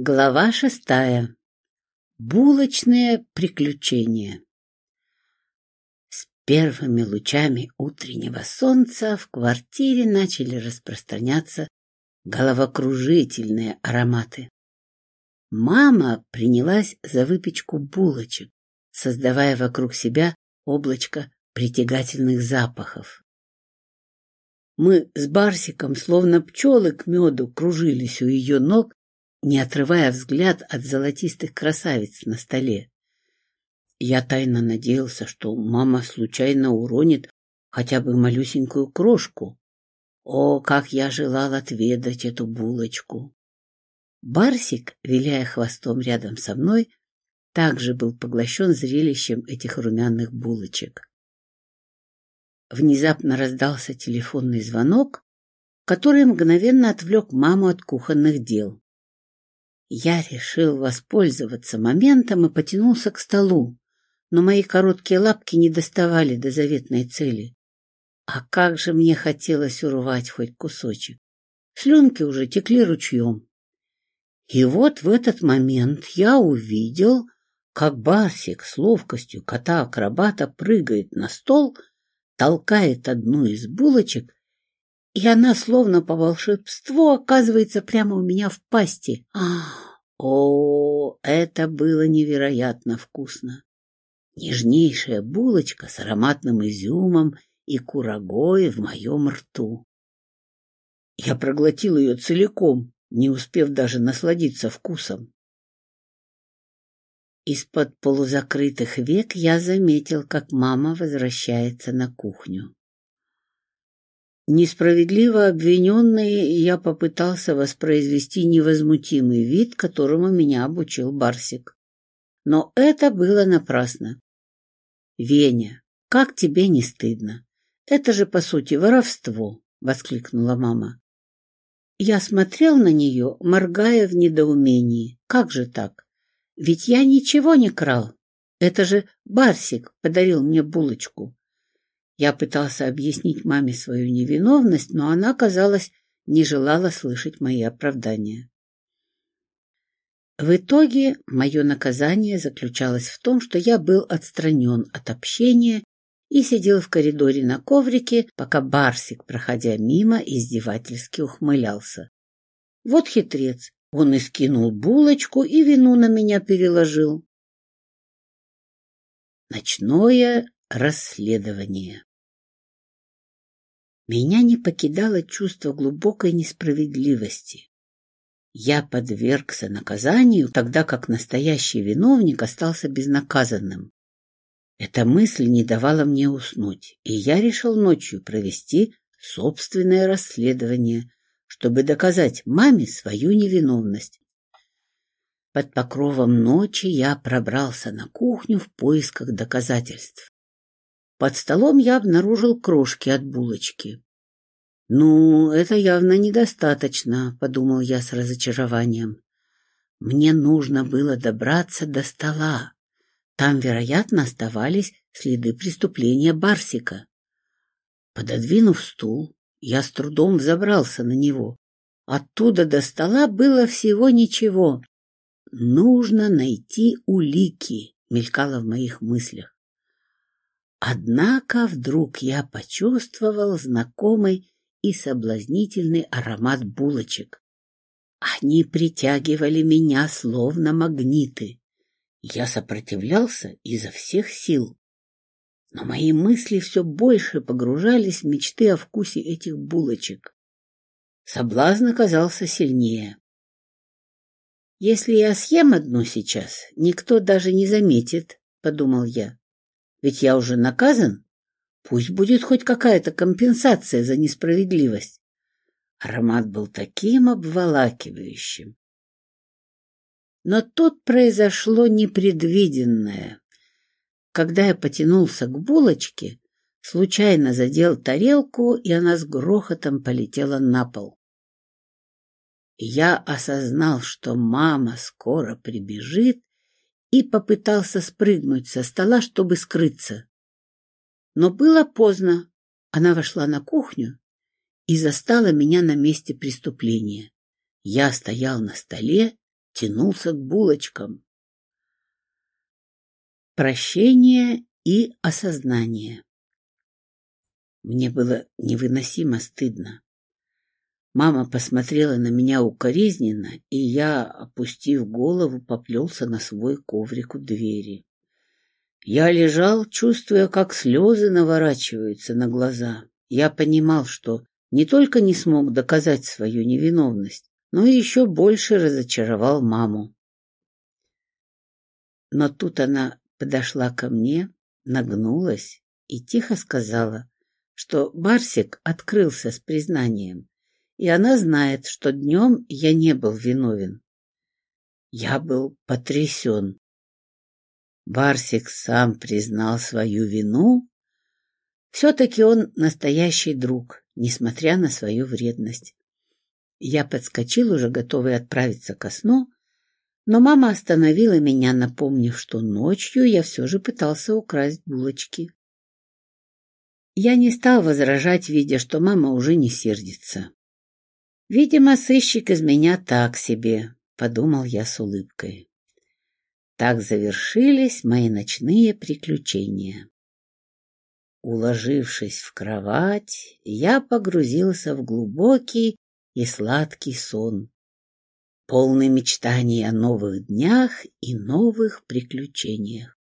Глава шестая. Булочные приключения. С первыми лучами утреннего солнца в квартире начали распространяться головокружительные ароматы. Мама принялась за выпечку булочек, создавая вокруг себя облачко притягательных запахов. Мы с Барсиком, словно пчелы к меду, кружились у ее ног, не отрывая взгляд от золотистых красавиц на столе. Я тайно надеялся, что мама случайно уронит хотя бы малюсенькую крошку. О, как я желал отведать эту булочку! Барсик, виляя хвостом рядом со мной, также был поглощен зрелищем этих румяных булочек. Внезапно раздался телефонный звонок, который мгновенно отвлек маму от кухонных дел. Я решил воспользоваться моментом и потянулся к столу, но мои короткие лапки не доставали до заветной цели. А как же мне хотелось урвать хоть кусочек. Слюнки уже текли ручьем. И вот в этот момент я увидел, как Барсик с ловкостью кота-акробата прыгает на стол, толкает одну из булочек, и она, словно по волшебству, оказывается прямо у меня в пасти. Ах, о, это было невероятно вкусно. Нежнейшая булочка с ароматным изюмом и курагой в моем рту. Я проглотил ее целиком, не успев даже насладиться вкусом. Из-под полузакрытых век я заметил, как мама возвращается на кухню. Несправедливо обвиненный, я попытался воспроизвести невозмутимый вид, которому меня обучил Барсик. Но это было напрасно. «Веня, как тебе не стыдно? Это же, по сути, воровство!» — воскликнула мама. Я смотрел на нее, моргая в недоумении. «Как же так? Ведь я ничего не крал. Это же Барсик подарил мне булочку. Я пытался объяснить маме свою невиновность, но она, казалось, не желала слышать мои оправдания. В итоге мое наказание заключалось в том, что я был отстранен от общения и сидел в коридоре на коврике, пока Барсик, проходя мимо, издевательски ухмылялся. Вот хитрец, он и скинул булочку и вину на меня переложил. Ночное расследование меня не покидало чувство глубокой несправедливости. Я подвергся наказанию, тогда как настоящий виновник остался безнаказанным. Эта мысль не давала мне уснуть, и я решил ночью провести собственное расследование, чтобы доказать маме свою невиновность. Под покровом ночи я пробрался на кухню в поисках доказательств. Под столом я обнаружил крошки от булочки. «Ну, это явно недостаточно», — подумал я с разочарованием. «Мне нужно было добраться до стола. Там, вероятно, оставались следы преступления Барсика». Пододвинув стул, я с трудом взобрался на него. Оттуда до стола было всего ничего. «Нужно найти улики», — мелькало в моих мыслях. Однако вдруг я почувствовал знакомый и соблазнительный аромат булочек. Они притягивали меня словно магниты. Я сопротивлялся изо всех сил. Но мои мысли все больше погружались в мечты о вкусе этих булочек. Соблазн оказался сильнее. «Если я съем одну сейчас, никто даже не заметит», — подумал я. Ведь я уже наказан. Пусть будет хоть какая-то компенсация за несправедливость. Аромат был таким обволакивающим. Но тут произошло непредвиденное. Когда я потянулся к булочке, случайно задел тарелку, и она с грохотом полетела на пол. Я осознал, что мама скоро прибежит и попытался спрыгнуть со стола, чтобы скрыться. Но было поздно. Она вошла на кухню и застала меня на месте преступления. Я стоял на столе, тянулся к булочкам. Прощение и осознание. Мне было невыносимо стыдно. Мама посмотрела на меня укоризненно, и я, опустив голову, поплелся на свой коврик у двери. Я лежал, чувствуя, как слезы наворачиваются на глаза. Я понимал, что не только не смог доказать свою невиновность, но и еще больше разочаровал маму. Но тут она подошла ко мне, нагнулась и тихо сказала, что Барсик открылся с признанием, и она знает, что днем я не был виновен. Я был потрясен. Барсик сам признал свою вину. Все-таки он настоящий друг, несмотря на свою вредность. Я подскочил, уже готовый отправиться ко сну, но мама остановила меня, напомнив, что ночью я все же пытался украсть булочки. Я не стал возражать, видя, что мама уже не сердится. «Видимо, сыщик из меня так себе», — подумал я с улыбкой. Так завершились мои ночные приключения. Уложившись в кровать, я погрузился в глубокий и сладкий сон, полный мечтаний о новых днях и новых приключениях.